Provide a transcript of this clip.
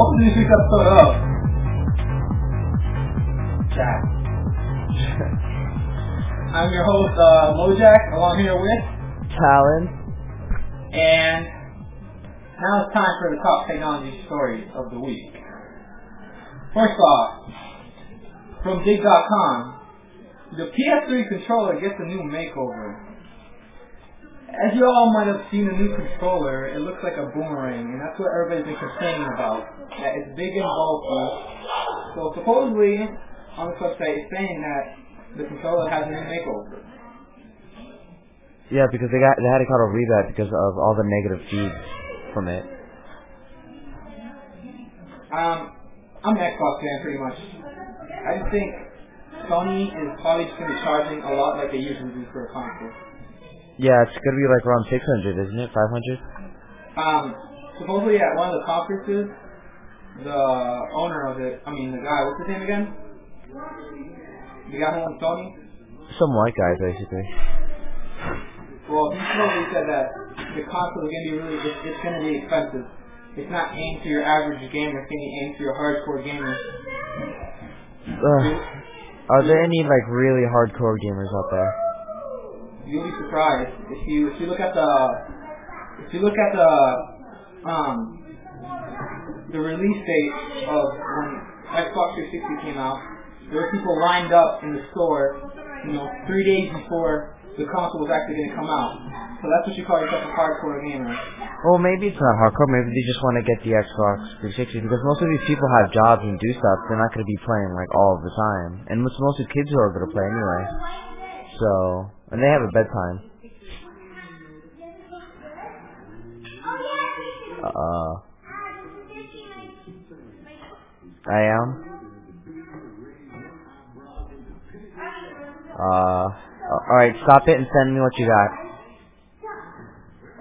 to this week's episode of Jacked. I'm your host, uh, Mojack, along here with, Talon. and now it's time for the top technology stories of the week. First off, from Digg.com, the PS3 controller gets a new makeover. As you all might have seen the new controller, it looks like a boomerang, and that's what everybody's been complaining about. That it's big and bulky. So supposedly, on this website, it's saying that the controller has a new makeover. Yeah, because they got they had to call a rebate because of all the negative feeds from it. Um, I'm an Xbox fan pretty much. I just think Sony is probably just going to be charging a lot like they usually do for a console. Yeah, it's gonna be like around 600, isn't it? 500? Um, supposedly at one of the conferences, the owner of it, I mean the guy, what's his name again? The guy who owns Sony? Some white guy, basically. Well, he supposedly said that the console is to be really, it's, it's going to be expensive. It's not aimed for your average gamer, it's to be aimed for your hardcore gamers. Uh, are there any like really hardcore gamers out there? You'll be surprised if you if you look at the if you look at the um the release date of when Xbox 360 came out. There were people lined up in the store, you know, three days before the console was actually going to come out. So that's what you call yourself a hardcore gamer. Well, maybe it's not hardcore. Maybe they just want to get the Xbox 360 because most of these people have jobs and do stuff. They're not going to be playing like all of the time, and it's mostly kids who are going to play anyway. So, and they have a bedtime. Uh, I am. Uh, alright, stop it and send me what you got.